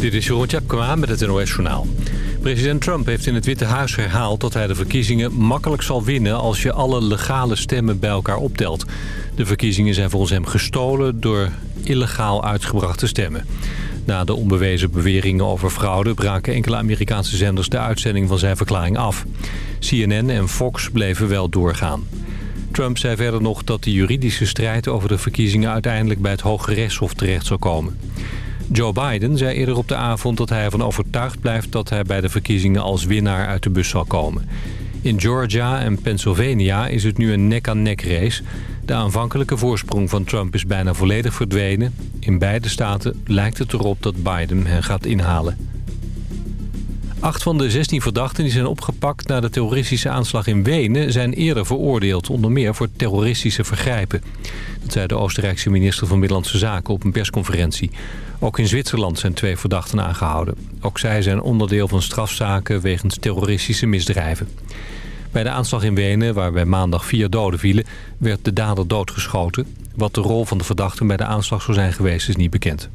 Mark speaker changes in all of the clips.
Speaker 1: Dit is Jeroen Tjepkema met het NOS Journaal. President Trump heeft in het Witte Huis herhaald dat hij de verkiezingen makkelijk zal winnen... als je alle legale stemmen bij elkaar optelt. De verkiezingen zijn volgens hem gestolen door illegaal uitgebrachte stemmen. Na de onbewezen beweringen over fraude braken enkele Amerikaanse zenders de uitzending van zijn verklaring af. CNN en Fox bleven wel doorgaan. Trump zei verder nog dat de juridische strijd over de verkiezingen uiteindelijk bij het Hoge Rechtshof terecht zal komen. Joe Biden zei eerder op de avond dat hij ervan overtuigd blijft dat hij bij de verkiezingen als winnaar uit de bus zal komen. In Georgia en Pennsylvania is het nu een nek-aan-nek race. De aanvankelijke voorsprong van Trump is bijna volledig verdwenen. In beide staten lijkt het erop dat Biden hen gaat inhalen. Acht van de 16 verdachten die zijn opgepakt na de terroristische aanslag in Wenen... zijn eerder veroordeeld, onder meer voor terroristische vergrijpen. Dat zei de Oostenrijkse minister van Middellandse Zaken op een persconferentie. Ook in Zwitserland zijn twee verdachten aangehouden. Ook zij zijn onderdeel van strafzaken wegens terroristische misdrijven. Bij de aanslag in Wenen, waarbij maandag vier doden vielen... werd de dader doodgeschoten. Wat de rol van de verdachten bij de aanslag zou zijn geweest is niet bekend.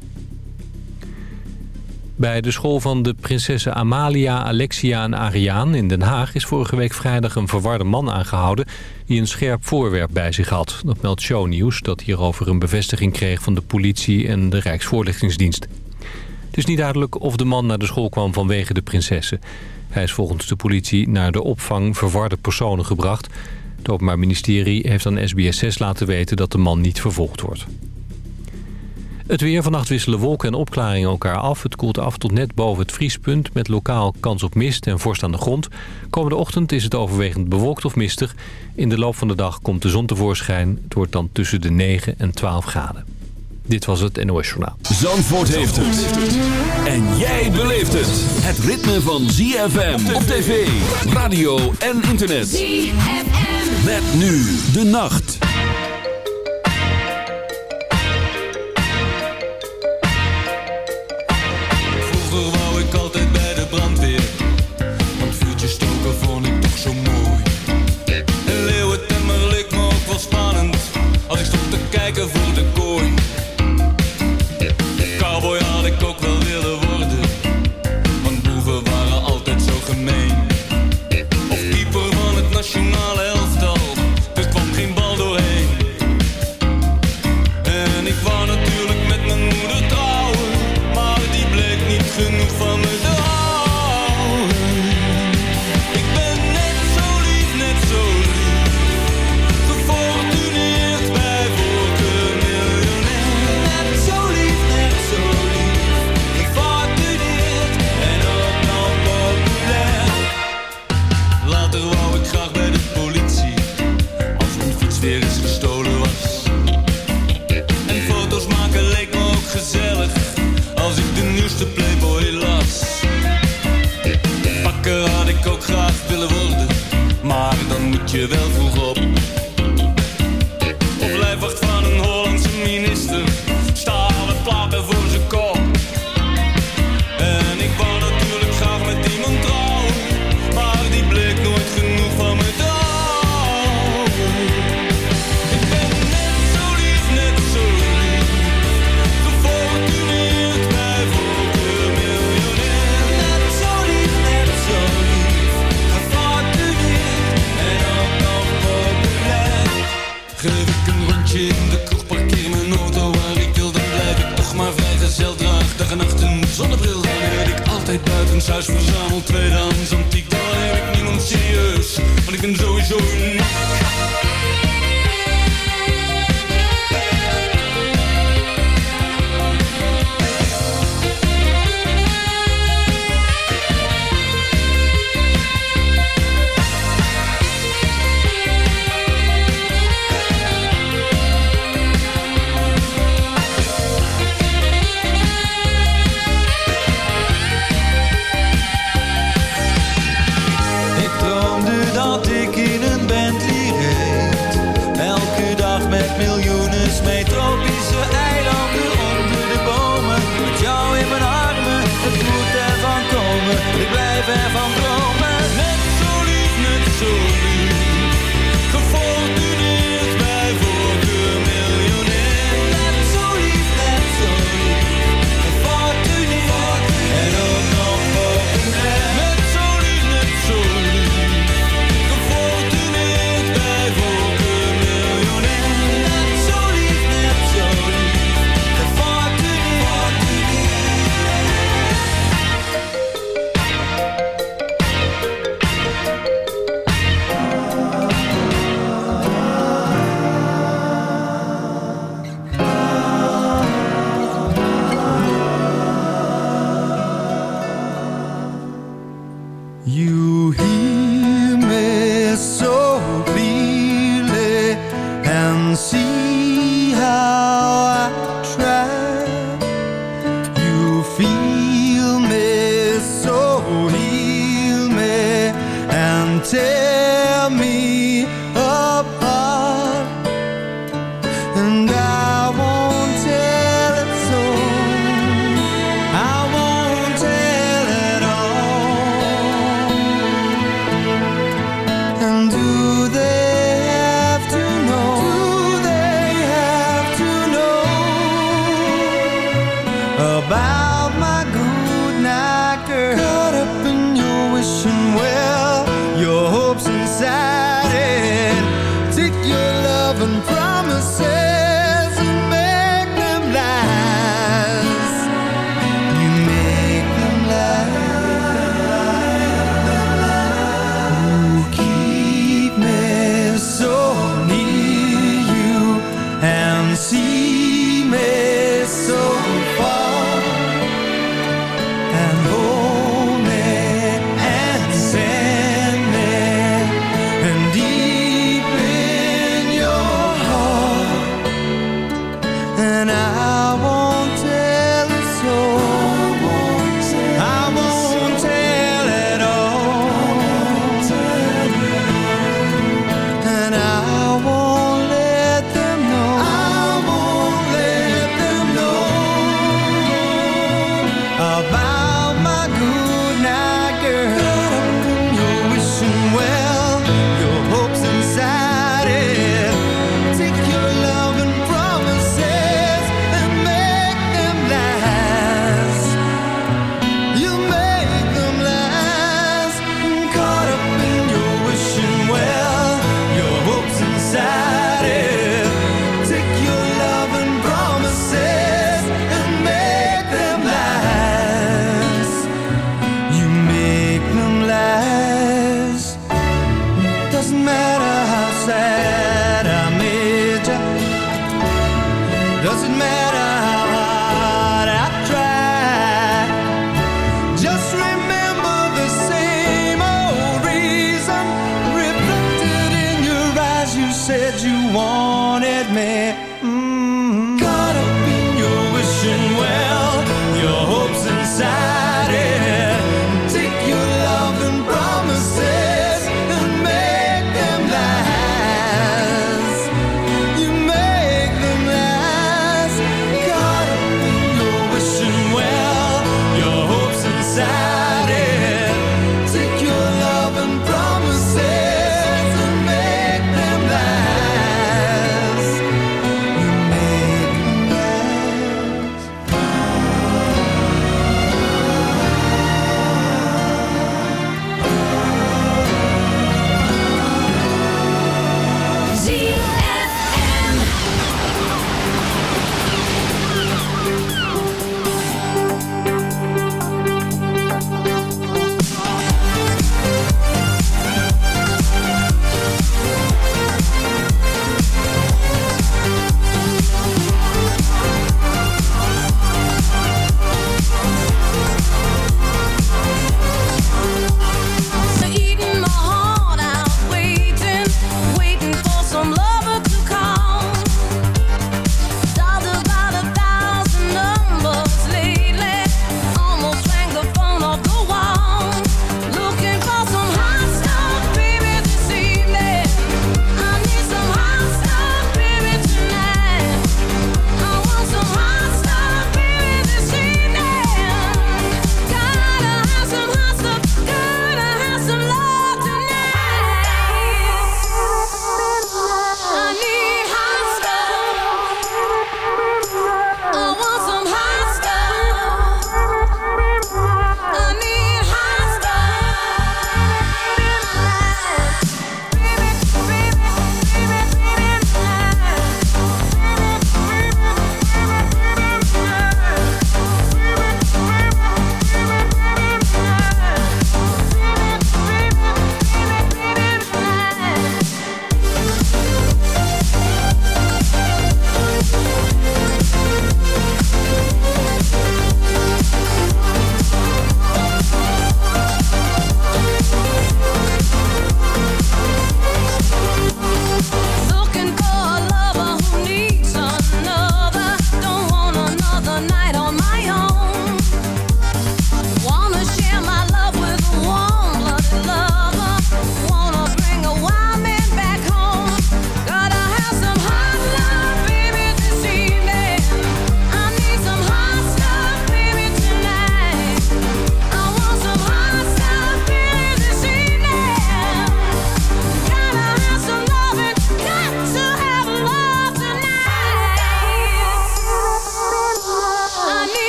Speaker 1: Bij de school van de prinsessen Amalia, Alexia en Ariaan in Den Haag... is vorige week vrijdag een verwarde man aangehouden... die een scherp voorwerp bij zich had. Dat meldt shownieuws dat hierover een bevestiging kreeg... van de politie en de Rijksvoorlichtingsdienst. Het is niet duidelijk of de man naar de school kwam vanwege de prinsessen. Hij is volgens de politie naar de opvang verwarde personen gebracht. Het Openbaar Ministerie heeft aan SBS 6 laten weten dat de man niet vervolgd wordt. Het weer vannacht wisselen wolken en opklaringen elkaar af. Het koelt af tot net boven het vriespunt met lokaal kans op mist en vorst aan de grond. Komende ochtend is het overwegend bewolkt of mistig. In de loop van de dag komt de zon tevoorschijn. Het wordt dan tussen de 9 en 12 graden. Dit was het NOS Journaal.
Speaker 2: Zandvoort heeft het. En jij beleeft het. Het ritme van ZFM op tv, radio en internet. ZFM. Met nu de nacht.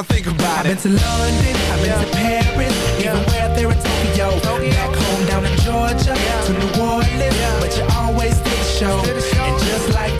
Speaker 3: Now think about I've
Speaker 4: it. I've been
Speaker 5: to London, I've been to Paris, even where there in Tokyo. Back home down in Georgia, to New Orleans, but you always did show. And just like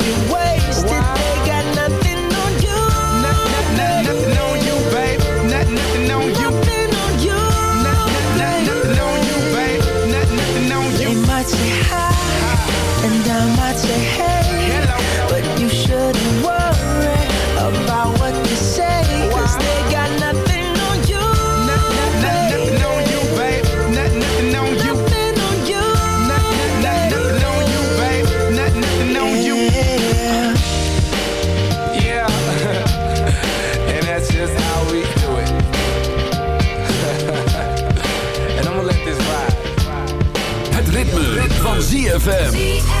Speaker 2: ZFM.